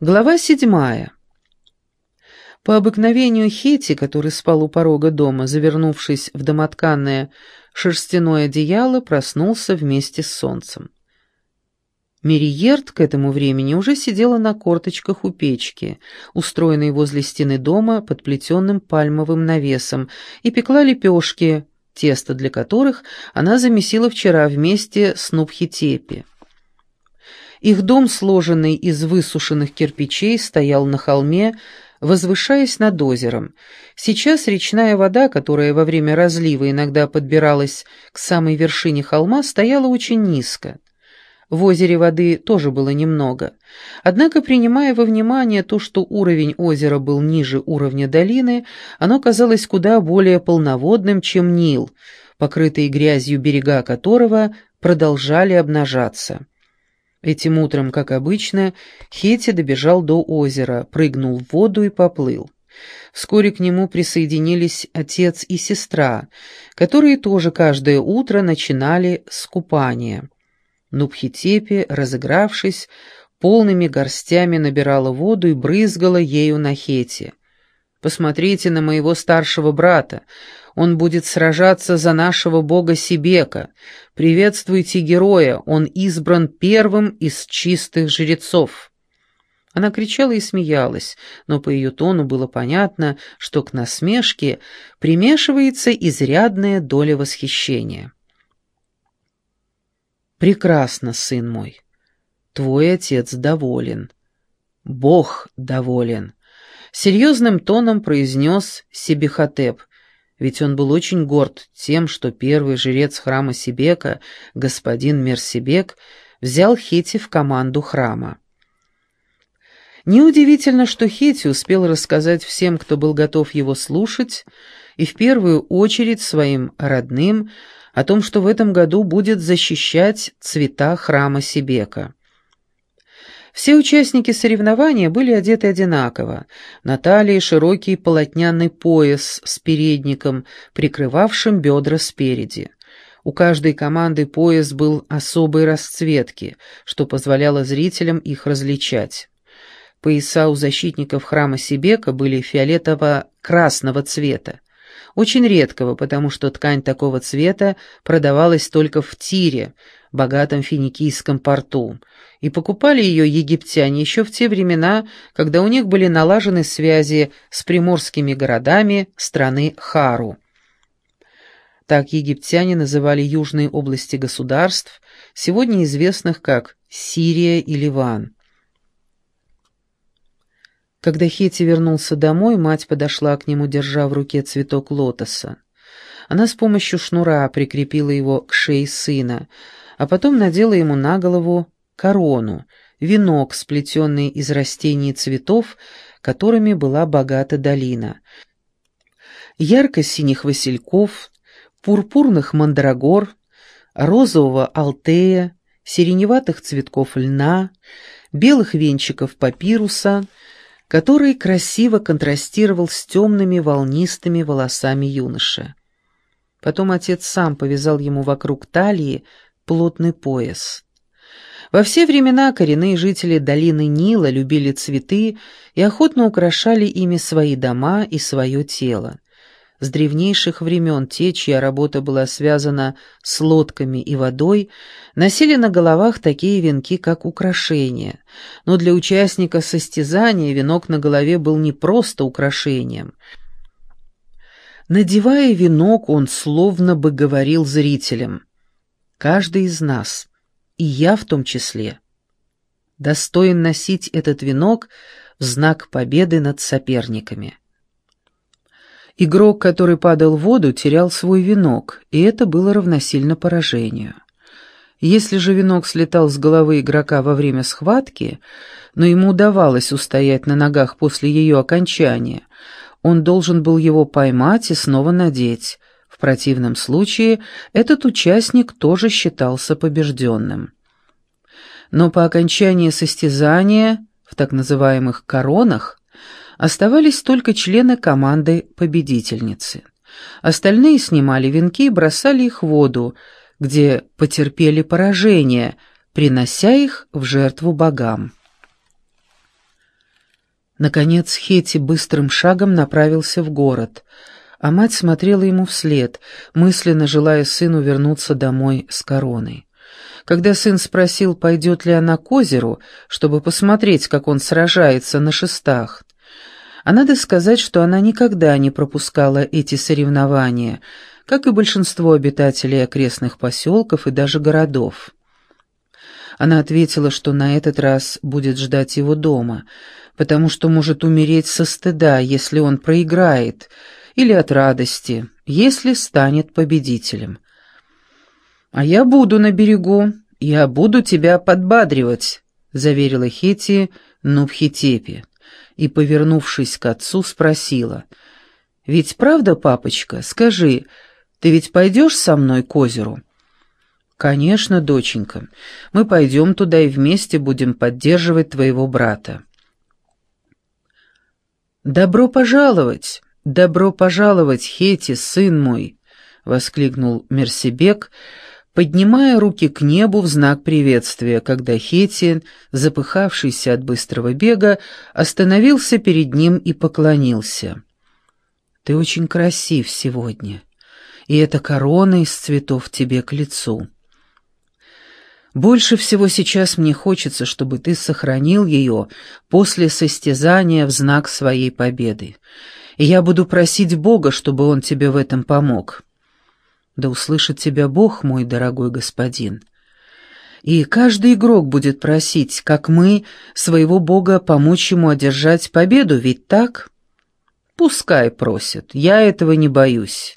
Глава седьмая. По обыкновению Хети, который спал у порога дома, завернувшись в домотканное шерстяное одеяло, проснулся вместе с солнцем. Мериерт к этому времени уже сидела на корточках у печки, устроенной возле стены дома под плетеным пальмовым навесом, и пекла лепешки, тесто для которых она замесила вчера вместе с Нубхитепи. Их дом, сложенный из высушенных кирпичей, стоял на холме, возвышаясь над озером. Сейчас речная вода, которая во время разлива иногда подбиралась к самой вершине холма, стояла очень низко. В озере воды тоже было немного. Однако, принимая во внимание то, что уровень озера был ниже уровня долины, оно казалось куда более полноводным, чем Нил, покрытые грязью берега которого продолжали обнажаться. Этим утром, как обычно, Хетти добежал до озера, прыгнул в воду и поплыл. Вскоре к нему присоединились отец и сестра, которые тоже каждое утро начинали с купания. Нубхитепи, разыгравшись, полными горстями набирала воду и брызгала ею на Хети. «Посмотрите на моего старшего брата. Он будет сражаться за нашего бога Сибека. Приветствуйте героя, он избран первым из чистых жрецов». Она кричала и смеялась, но по ее тону было понятно, что к насмешке примешивается изрядная доля восхищения. «Прекрасно, сын мой. Твой отец доволен. Бог доволен», — серьезным тоном произнес Себехотеп, ведь он был очень горд тем, что первый жрец храма Сибека, господин Мерсибек, взял Хети в команду храма. Неудивительно, что Хети успел рассказать всем, кто был готов его слушать, и в первую очередь своим родным, о том, что в этом году будет защищать цвета храма Сибека. Все участники соревнования были одеты одинаково. На талии широкий полотняный пояс с передником, прикрывавшим бедра спереди. У каждой команды пояс был особой расцветки, что позволяло зрителям их различать. Пояса у защитников храма Сибека были фиолетово-красного цвета. Очень редкого, потому что ткань такого цвета продавалась только в Тире, богатом финикийском порту, и покупали ее египтяне еще в те времена, когда у них были налажены связи с приморскими городами страны Хару. Так египтяне называли южные области государств, сегодня известных как Сирия и Ливан. Когда Хети вернулся домой, мать подошла к нему, держа в руке цветок лотоса. Она с помощью шнура прикрепила его к шее сына, а потом надела ему на голову корону, венок, сплетенный из растений и цветов, которыми была богата долина. Ярко-синих васильков, пурпурных мандрагор, розового алтея, сиреневатых цветков льна, белых венчиков папируса — который красиво контрастировал с темными волнистыми волосами юноши. Потом отец сам повязал ему вокруг талии плотный пояс. Во все времена коренные жители долины Нила любили цветы и охотно украшали ими свои дома и свое тело. С древнейших времен те, чья работа была связана с лодками и водой, носили на головах такие венки, как украшения. Но для участника состязания венок на голове был не просто украшением. Надевая венок, он словно бы говорил зрителям, «Каждый из нас, и я в том числе, достоин носить этот венок в знак победы над соперниками». Игрок, который падал в воду, терял свой венок, и это было равносильно поражению. Если же венок слетал с головы игрока во время схватки, но ему удавалось устоять на ногах после ее окончания, он должен был его поймать и снова надеть. В противном случае этот участник тоже считался побежденным. Но по окончании состязания, в так называемых «коронах», Оставались только члены команды победительницы. Остальные снимали венки и бросали их в воду, где потерпели поражение, принося их в жертву богам. Наконец Хети быстрым шагом направился в город, а мать смотрела ему вслед, мысленно желая сыну вернуться домой с короной. Когда сын спросил, пойдет ли она к озеру, чтобы посмотреть, как он сражается на шестах, а надо сказать, что она никогда не пропускала эти соревнования, как и большинство обитателей окрестных поселков и даже городов. Она ответила, что на этот раз будет ждать его дома, потому что может умереть со стыда, если он проиграет, или от радости, если станет победителем. «А я буду на берегу, я буду тебя подбадривать», — заверила Хети Нубхитепи и, повернувшись к отцу, спросила. «Ведь правда, папочка, скажи, ты ведь пойдешь со мной к озеру?» «Конечно, доченька, мы пойдем туда и вместе будем поддерживать твоего брата». «Добро пожаловать! Добро пожаловать, Хети, сын мой!» — воскликнул Мерсибек, поднимая руки к небу в знак приветствия, когда Хети, запыхавшийся от быстрого бега, остановился перед ним и поклонился. «Ты очень красив сегодня, и эта корона из цветов тебе к лицу». Больше всего сейчас мне хочется, чтобы ты сохранил ее после состязания в знак своей победы. И я буду просить Бога, чтобы Он тебе в этом помог. Да услышит тебя Бог, мой дорогой господин. И каждый игрок будет просить, как мы, своего Бога помочь ему одержать победу, ведь так? Пускай просят, я этого не боюсь.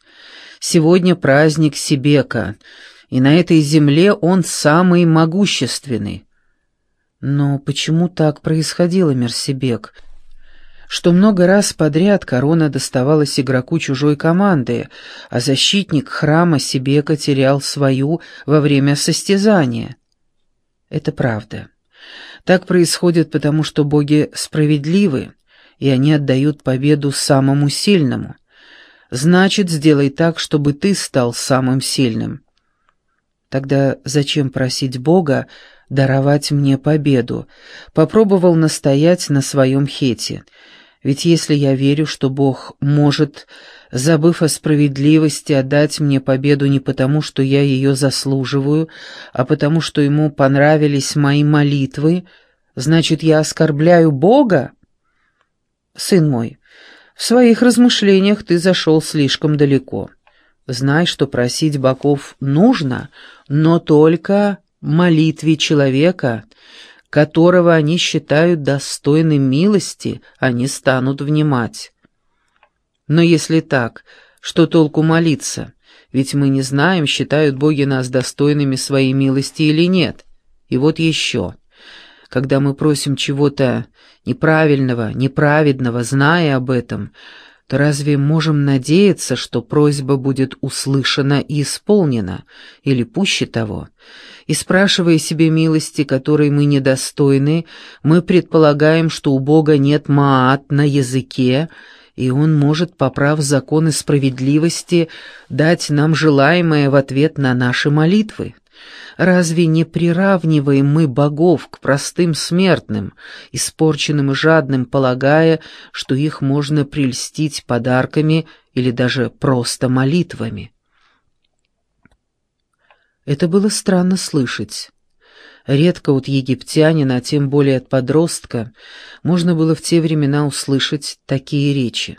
Сегодня праздник Сибека — и на этой земле он самый могущественный. Но почему так происходило, Мерсибек? Что много раз подряд корона доставалась игроку чужой команды, а защитник храма Сибека терял свою во время состязания? Это правда. Так происходит потому, что боги справедливы, и они отдают победу самому сильному. Значит, сделай так, чтобы ты стал самым сильным. Тогда зачем просить Бога даровать мне победу? Попробовал настоять на своем хете. Ведь если я верю, что Бог может, забыв о справедливости, отдать мне победу не потому, что я ее заслуживаю, а потому, что ему понравились мои молитвы, значит, я оскорбляю Бога? Сын мой, в своих размышлениях ты зашел слишком далеко. Знай, что просить богов нужно, но только молитве человека, которого они считают достойным милости, они станут внимать. Но если так, что толку молиться? Ведь мы не знаем, считают боги нас достойными своей милости или нет. И вот еще. Когда мы просим чего-то неправильного, неправедного, зная об этом, то разве можем надеяться, что просьба будет услышана и исполнена, или пуще того? И спрашивая себе милости, которой мы недостойны, мы предполагаем, что у Бога нет маат на языке, и Он может, поправ законы справедливости, дать нам желаемое в ответ на наши молитвы. Разве не приравниваем мы богов к простым смертным, испорченным и жадным, полагая, что их можно прельстить подарками или даже просто молитвами? Это было странно слышать. Редко от египтянина, а тем более от подростка, можно было в те времена услышать такие речи.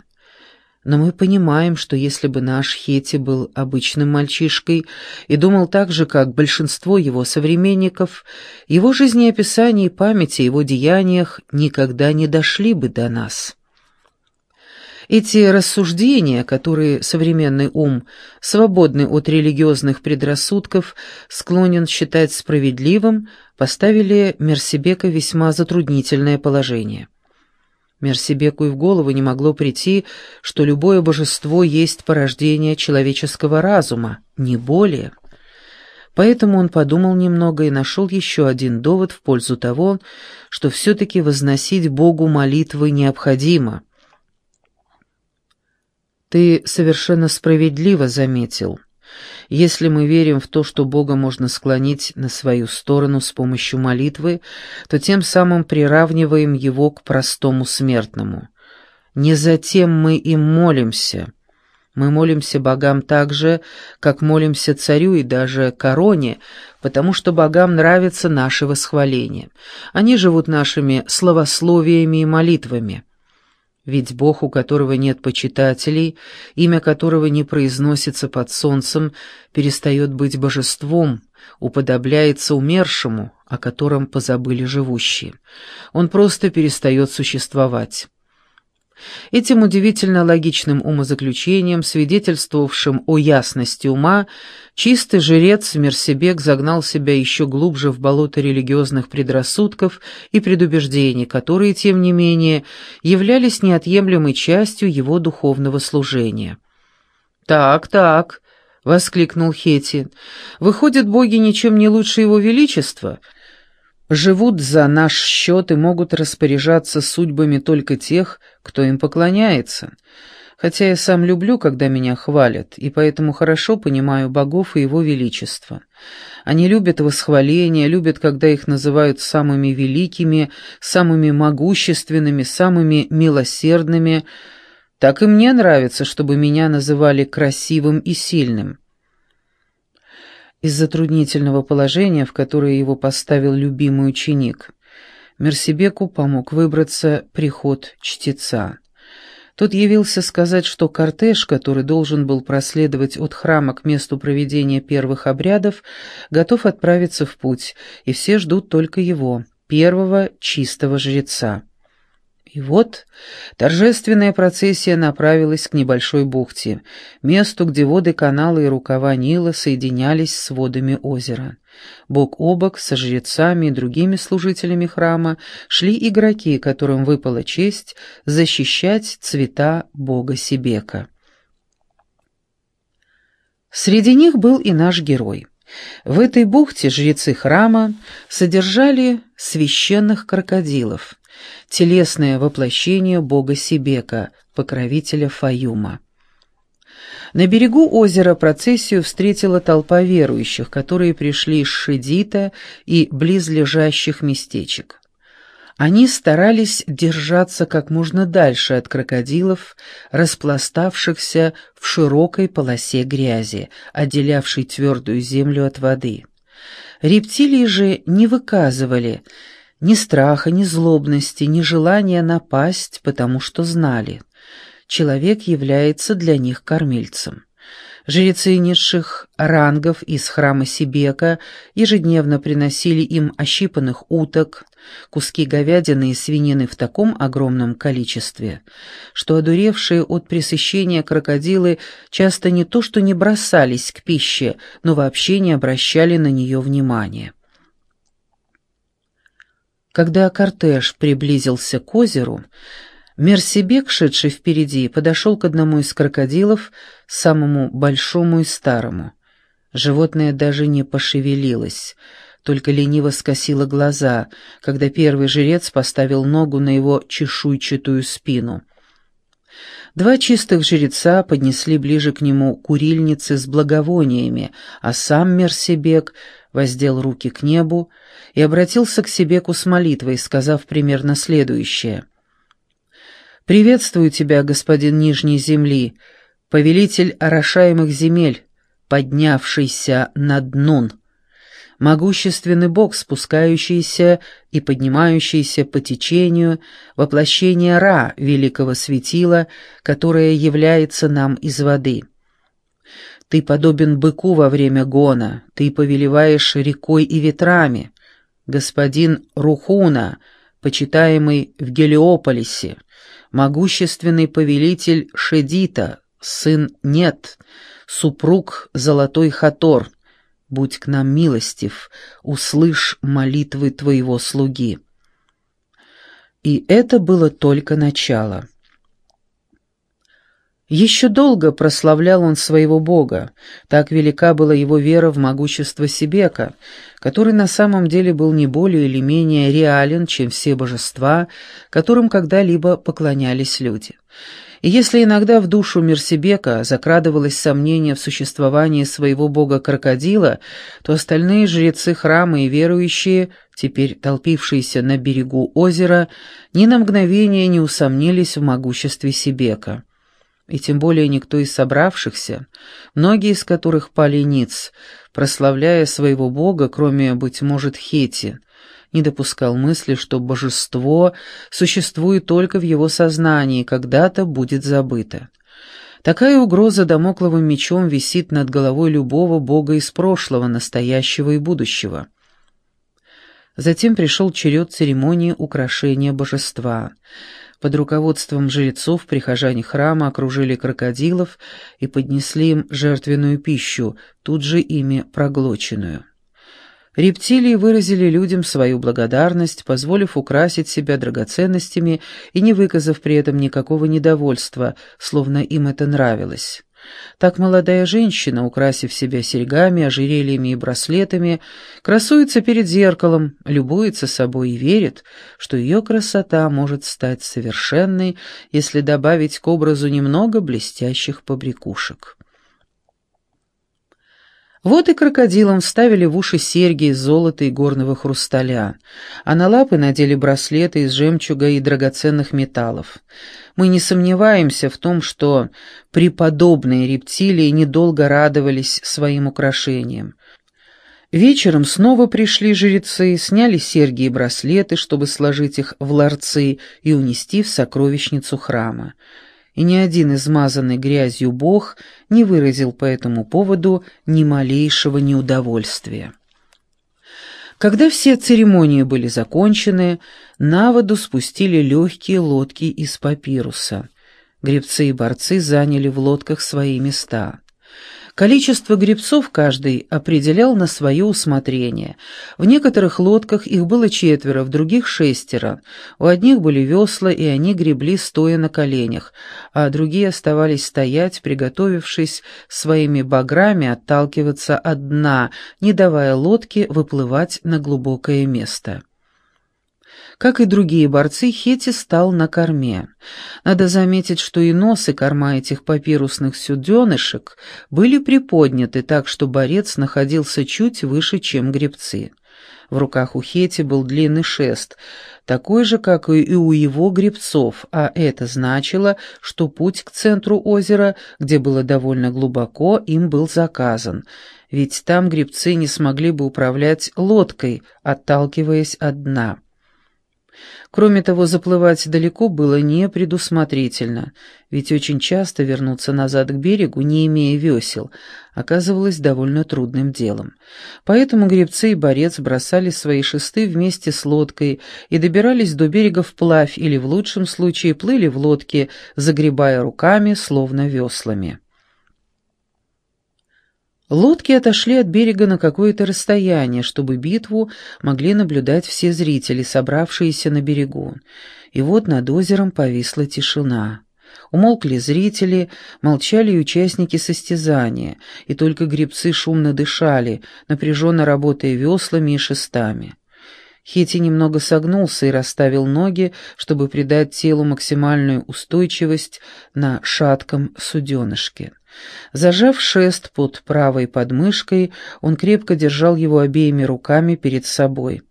Но мы понимаем, что если бы наш Хети был обычным мальчишкой и думал так же, как большинство его современников, его жизнеописание и память о его деяниях никогда не дошли бы до нас. Эти рассуждения, которые современный ум, свободный от религиозных предрассудков, склонен считать справедливым, поставили Мерсибека весьма затруднительное положение. Мерсибеку и в голову не могло прийти, что любое божество есть порождение человеческого разума, не более. Поэтому он подумал немного и нашел еще один довод в пользу того, что все-таки возносить Богу молитвы необходимо. «Ты совершенно справедливо заметил, Если мы верим в то, что Бога можно склонить на свою сторону с помощью молитвы, то тем самым приравниваем Его к простому смертному. Не затем мы им молимся. Мы молимся богам так же, как молимся царю и даже короне, потому что богам нравится наше восхваление. Они живут нашими словословиями и молитвами. Ведь Бог, у которого нет почитателей, имя которого не произносится под солнцем, перестает быть божеством, уподобляется умершему, о котором позабыли живущие. Он просто перестает существовать. Этим удивительно логичным умозаключением, свидетельствовавшим о ясности ума, чистый жрец Мерсебек загнал себя еще глубже в болото религиозных предрассудков и предубеждений, которые, тем не менее, являлись неотъемлемой частью его духовного служения. «Так, так», — воскликнул Хети, — «выходит, боги ничем не лучше его величества?» Живут за наш счет и могут распоряжаться судьбами только тех, кто им поклоняется. Хотя я сам люблю, когда меня хвалят, и поэтому хорошо понимаю богов и его величество. Они любят восхваления, любят, когда их называют самыми великими, самыми могущественными, самыми милосердными. Так и мне нравится, чтобы меня называли красивым и сильным. Из затруднительного положения, в которое его поставил любимый ученик, Мерсибеку помог выбраться приход чтеца. Тот явился сказать, что кортеж, который должен был проследовать от храма к месту проведения первых обрядов, готов отправиться в путь, и все ждут только его, первого чистого жреца. И вот торжественная процессия направилась к небольшой бухте, месту, где воды канала и рукава Нила соединялись с водами озера. Бок о бок со жрецами и другими служителями храма шли игроки, которым выпала честь защищать цвета бога Сибека. Среди них был и наш герой. В этой бухте жрецы храма содержали священных крокодилов — телесное воплощение бога Сибека, покровителя Фаюма. На берегу озера процессию встретила толпа верующих, которые пришли из Шедита и близлежащих местечек. Они старались держаться как можно дальше от крокодилов, распластавшихся в широкой полосе грязи, отделявшей твердую землю от воды. Рептилии же не выказывали ни страха, ни злобности, ни желания напасть, потому что знали. Человек является для них кормильцем. Жрецы низших рангов из храма Сибека ежедневно приносили им ощипанных уток, куски говядины и свинины в таком огромном количестве, что одуревшие от пресыщения крокодилы часто не то что не бросались к пище, но вообще не обращали на нее внимания. Когда кортеж приблизился к озеру, Мерсибек, шедший впереди, подошел к одному из крокодилов, самому большому и старому. Животное даже не пошевелилось, только лениво скосило глаза, когда первый жрец поставил ногу на его чешуйчатую спину. Два чистых жреца поднесли ближе к нему курильницы с благовониями, а сам Мерсибек воздел руки к небу и обратился к Себеку с молитвой, сказав примерно следующее. «Приветствую тебя, господин Нижней Земли, повелитель орошаемых земель, поднявшийся над Нун, могущественный бог, спускающийся и поднимающийся по течению, воплощение Ра, великого светила, которое является нам из воды». Ты подобен быку во время гона, ты повелеваешь рекой и ветрами. Господин Рухуна, почитаемый в Гелиополисе, могущественный повелитель Шедита, сын Нет, супруг Золотой Хатор, будь к нам милостив, услышь молитвы твоего слуги. И это было только начало. Еще долго прославлял он своего бога, так велика была его вера в могущество Себека, который на самом деле был не более или менее реален, чем все божества, которым когда-либо поклонялись люди. И если иногда в душу Мерсибека закрадывалось сомнение в существовании своего бога-крокодила, то остальные жрецы храма и верующие, теперь толпившиеся на берегу озера, ни на мгновение не усомнились в могуществе Сибека. И тем более никто из собравшихся, многие из которых пали ниц, прославляя своего бога, кроме, быть может, Хети, не допускал мысли, что божество существует только в его сознании и когда-то будет забыто. Такая угроза домокловым мечом висит над головой любого бога из прошлого, настоящего и будущего. Затем пришел черед церемонии украшения божества. Под руководством жрецов прихожане храма окружили крокодилов и поднесли им жертвенную пищу, тут же ими проглоченную. Рептилии выразили людям свою благодарность, позволив украсить себя драгоценностями и не выказав при этом никакого недовольства, словно им это нравилось. Так молодая женщина, украсив себя серьгами, ожерельями и браслетами, красуется перед зеркалом, любуется собой и верит, что ее красота может стать совершенной, если добавить к образу немного блестящих побрякушек. Вот и крокодилам вставили в уши серьги из золота и горного хрусталя, а на лапы надели браслеты из жемчуга и драгоценных металлов. Мы не сомневаемся в том, что преподобные рептилии недолго радовались своим украшениям. Вечером снова пришли жрецы, сняли серьги и браслеты, чтобы сложить их в ларцы и унести в сокровищницу храма и ни один измазанный грязью бог не выразил по этому поводу ни малейшего неудовольствия. Когда все церемонии были закончены, на воду спустили легкие лодки из папируса. Гребцы и борцы заняли в лодках свои места. Количество гребцов каждый определял на свое усмотрение. В некоторых лодках их было четверо, в других шестеро. У одних были весла, и они гребли стоя на коленях, а другие оставались стоять, приготовившись своими баграми отталкиваться от дна, не давая лодке выплывать на глубокое место. Как и другие борцы, Хети стал на корме. Надо заметить, что и нос, и корма этих папирусных суденышек были приподняты так, что борец находился чуть выше, чем гребцы. В руках у Хети был длинный шест, такой же, как и у его гребцов, а это значило, что путь к центру озера, где было довольно глубоко, им был заказан, ведь там гребцы не смогли бы управлять лодкой, отталкиваясь от дна. Кроме того, заплывать далеко было не предусмотрительно, ведь очень часто вернуться назад к берегу, не имея весел, оказывалось довольно трудным делом. Поэтому гребцы и борец бросали свои шесты вместе с лодкой и добирались до берега вплавь или, в лучшем случае, плыли в лодке, загребая руками, словно веслами. Лодки отошли от берега на какое-то расстояние, чтобы битву могли наблюдать все зрители, собравшиеся на берегу. И вот над озером повисла тишина. Умолкли зрители, молчали и участники состязания, и только гребцы шумно дышали, напряженно работая веслами и шестами. Хети немного согнулся и расставил ноги, чтобы придать телу максимальную устойчивость на шатком суденышке. Зажав шест под правой подмышкой, он крепко держал его обеими руками перед собой.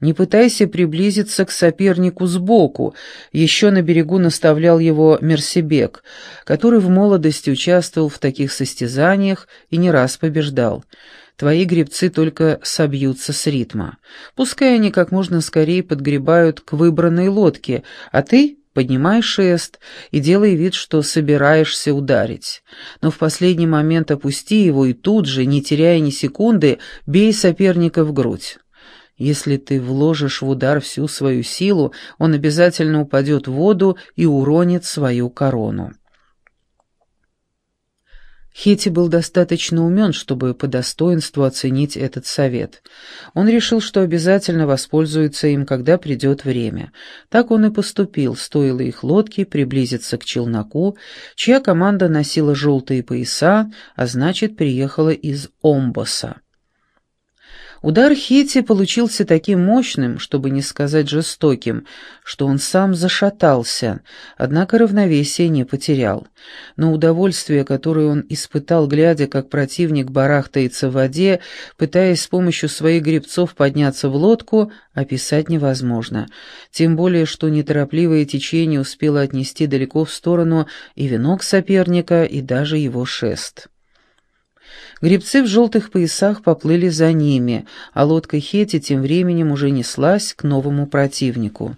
«Не пытайся приблизиться к сопернику сбоку», еще на берегу наставлял его Мерсибек, который в молодости участвовал в таких состязаниях и не раз побеждал. «Твои гребцы только собьются с ритма. Пускай они как можно скорее подгребают к выбранной лодке, а ты Поднимай шест и делай вид, что собираешься ударить. Но в последний момент опусти его и тут же, не теряя ни секунды, бей соперника в грудь. Если ты вложишь в удар всю свою силу, он обязательно упадет в воду и уронит свою корону. Хети был достаточно умен, чтобы по достоинству оценить этот совет. Он решил, что обязательно воспользуется им, когда придет время. Так он и поступил, стоило их лодке приблизиться к челноку, чья команда носила желтые пояса, а значит, приехала из Омбоса. Удар Хити получился таким мощным, чтобы не сказать жестоким, что он сам зашатался, однако равновесие не потерял. Но удовольствие, которое он испытал, глядя, как противник барахтается в воде, пытаясь с помощью своих гребцов подняться в лодку, описать невозможно. Тем более, что неторопливое течение успело отнести далеко в сторону и венок соперника, и даже его шест. Гребцы в желтых поясах поплыли за ними, а лодка Хети тем временем уже неслась к новому противнику.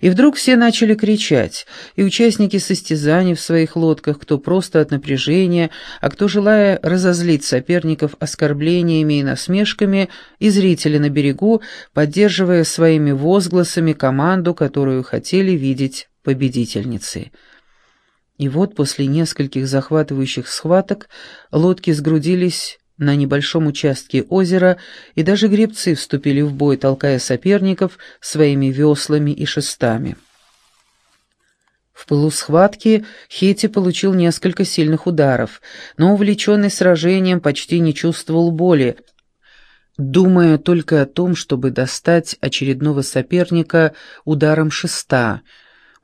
И вдруг все начали кричать, и участники состязаний в своих лодках, кто просто от напряжения, а кто, желая разозлить соперников оскорблениями и насмешками, и зрители на берегу, поддерживая своими возгласами команду, которую хотели видеть победительницей. И вот после нескольких захватывающих схваток лодки сгрудились на небольшом участке озера, и даже гребцы вступили в бой, толкая соперников своими веслами и шестами. В пылу схватки Хети получил несколько сильных ударов, но, увлеченный сражением, почти не чувствовал боли, думая только о том, чтобы достать очередного соперника ударом шеста —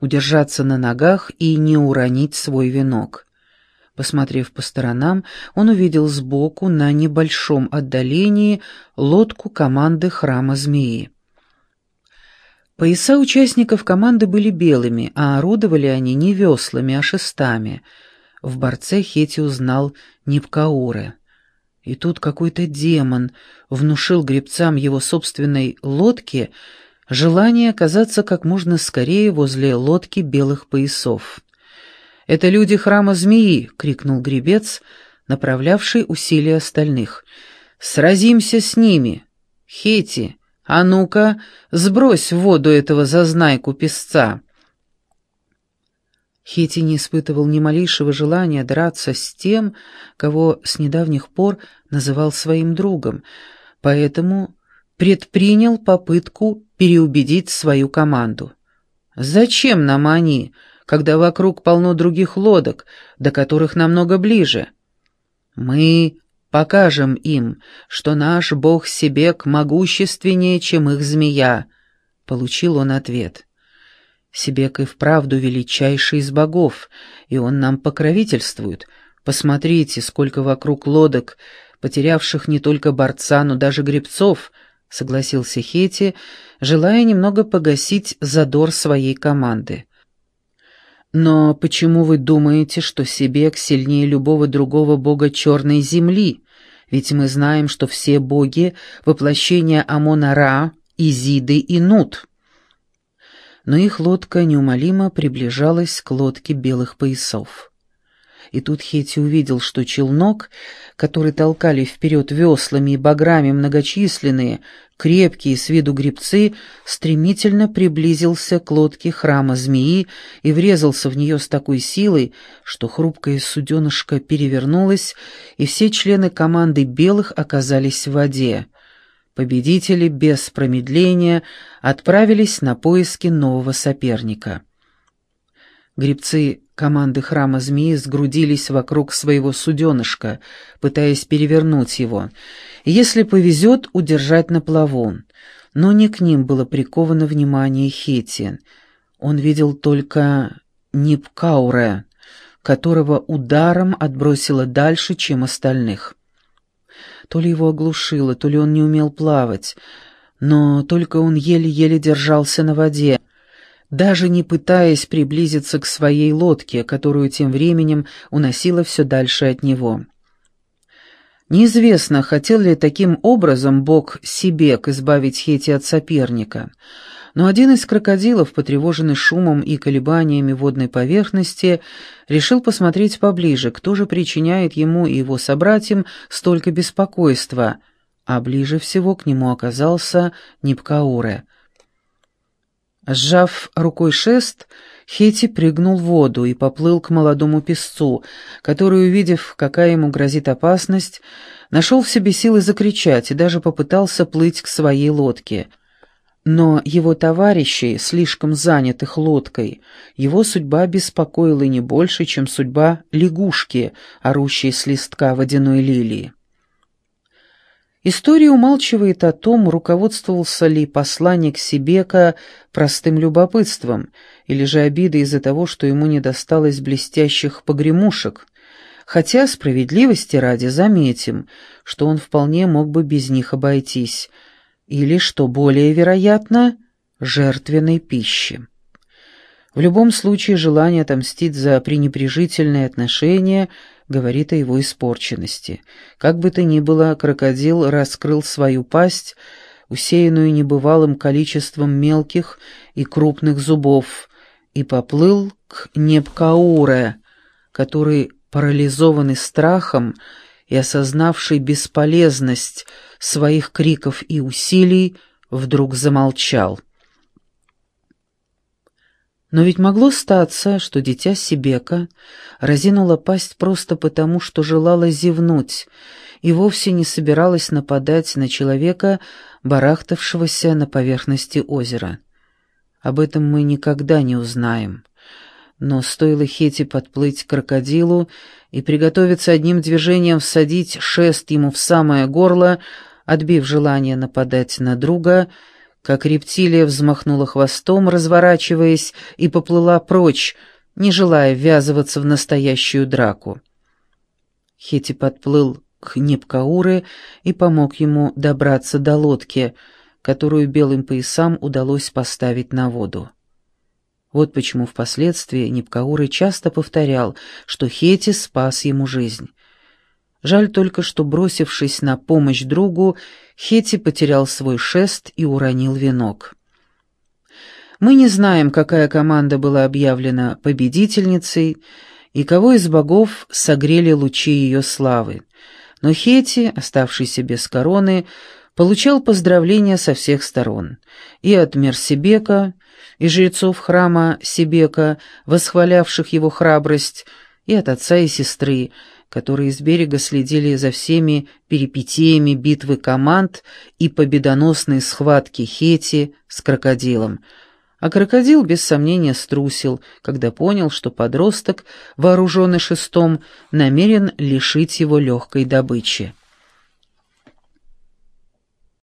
удержаться на ногах и не уронить свой венок. Посмотрев по сторонам, он увидел сбоку на небольшом отдалении лодку команды храма змеи. Пояса участников команды были белыми, а орудовали они не веслами, а шестами. В борце Хети узнал Непкауры. И тут какой-то демон внушил гребцам его собственной лодки Желание оказаться как можно скорее возле лодки белых поясов. «Это люди храма змеи!» — крикнул гребец, направлявший усилия остальных. «Сразимся с ними! Хети, а ну-ка, сбрось в воду этого зазнайку песца!» Хети не испытывал ни малейшего желания драться с тем, кого с недавних пор называл своим другом, поэтому предпринял попытку переубедить свою команду. «Зачем нам они, когда вокруг полно других лодок, до которых намного ближе? Мы покажем им, что наш бог Себек могущественнее, чем их змея», — получил он ответ. «Себек и вправду величайший из богов, и он нам покровительствует. Посмотрите, сколько вокруг лодок, потерявших не только борца, но даже гребцов», —— согласился Хети, желая немного погасить задор своей команды. «Но почему вы думаете, что Себек сильнее любого другого бога Черной Земли? Ведь мы знаем, что все боги — воплощение Амона-Ра, Изиды и Нут». Но их лодка неумолимо приближалась к лодке белых поясов. И тут Хети увидел, что челнок, который толкали вперед веслами и баграми многочисленные, крепкие с виду гребцы, стремительно приблизился к лодке храма змеи и врезался в нее с такой силой, что хрупкое суденышко перевернулось, и все члены команды белых оказались в воде. Победители без промедления отправились на поиски нового соперника. Гребцы команды храма змеи сгрудились вокруг своего суденышка, пытаясь перевернуть его, если повезет, удержать на плаву. Но не к ним было приковано внимание Хети. Он видел только Нипкауре, которого ударом отбросило дальше, чем остальных. То ли его оглушило, то ли он не умел плавать, но только он еле-еле держался на воде, даже не пытаясь приблизиться к своей лодке, которую тем временем уносила все дальше от него. Неизвестно, хотел ли таким образом бог Сибек избавить Хети от соперника, но один из крокодилов, потревоженный шумом и колебаниями водной поверхности, решил посмотреть поближе, кто же причиняет ему и его собратьям столько беспокойства, а ближе всего к нему оказался Нипкауре — Сжав рукой шест, Хети прыгнул в воду и поплыл к молодому песцу, который, увидев, какая ему грозит опасность, нашел в себе силы закричать и даже попытался плыть к своей лодке. Но его товарищи, слишком занятых лодкой, его судьба беспокоила не больше, чем судьба лягушки, орущей с листка водяной лилии. История умалчивает о том, руководствовался ли посланник Сибека простым любопытством или же обидой из-за того, что ему не досталось блестящих погремушек, хотя справедливости ради заметим, что он вполне мог бы без них обойтись, или, что более вероятно, жертвенной пищи. В любом случае желание отомстить за пренебрежительные отношения – говорит о его испорченности. Как бы то ни было, крокодил раскрыл свою пасть, усеянную небывалым количеством мелких и крупных зубов, и поплыл к Непкауре, который, парализованный страхом и осознавший бесполезность своих криков и усилий, вдруг замолчал. Но ведь могло статься, что дитя Сибека разинула пасть просто потому, что желала зевнуть, и вовсе не собиралась нападать на человека, барахтавшегося на поверхности озера. Об этом мы никогда не узнаем. Но стоило Хети подплыть к крокодилу и приготовиться одним движением всадить шест ему в самое горло, отбив желание нападать на друга — как рептилия взмахнула хвостом, разворачиваясь, и поплыла прочь, не желая ввязываться в настоящую драку. Хети подплыл к Непкауре и помог ему добраться до лодки, которую белым поясам удалось поставить на воду. Вот почему впоследствии Непкауры часто повторял, что Хети спас ему жизнь. Жаль только, что, бросившись на помощь другу, Хети потерял свой шест и уронил венок. Мы не знаем, какая команда была объявлена победительницей и кого из богов согрели лучи ее славы, но Хети, оставшийся без короны, получал поздравления со всех сторон, и от Мерсибека, и жрецов храма Сибека, восхвалявших его храбрость, и от отца и сестры, которые с берега следили за всеми перипетиями битвы команд и победоносной схватки Хети с крокодилом. А крокодил без сомнения струсил, когда понял, что подросток, вооруженный шестом, намерен лишить его легкой добычи.